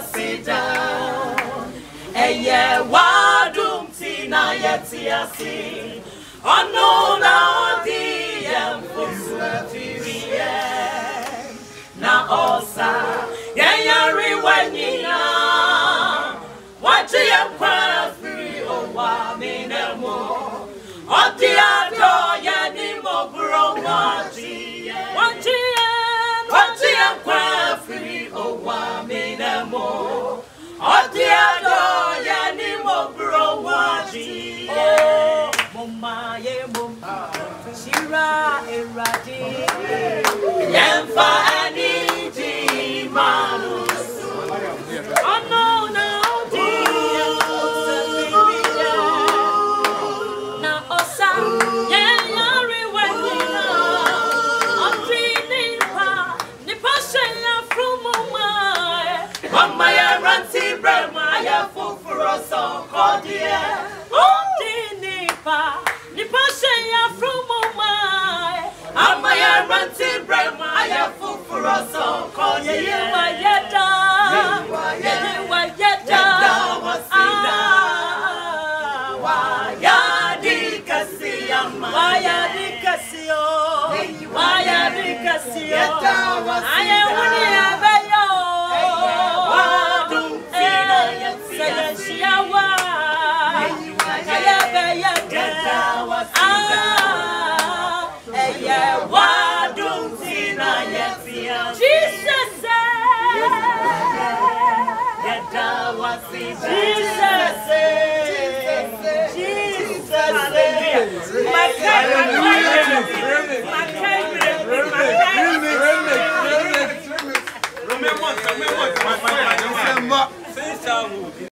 asida ẹyẹ wàdùn tí yeti yẹ ti asi ọ̀nà náà di yẹ mfosu fìrí na ọ̀sà yẹn yẹn rí wẹ̀nyí náà. Fri òwà mi ọ̀dí. Mumayemo, Shira Eradi, Yemfa Ani Jimanu, Ono na Odi, Na Osa, Yemari Wekina, Odri Nipa, Nipa Shenya Frumuma, Mama Yaranti Brema, Yafufuro Sokodiye, brɛ ma yɛ foforɔ sɛ ɔkɔdeɛ yɛyiwa yɛda yɛyiwa yɛda Ah, wayadi kasi ama wayadi kasi o wayadi kasi o ayé wúni abẹ́yẹ yẹda wá sí Jesus. Jesus my favorite my favorite my favorite. Remember, remember, remember, remember, remember, remember, remember, remember,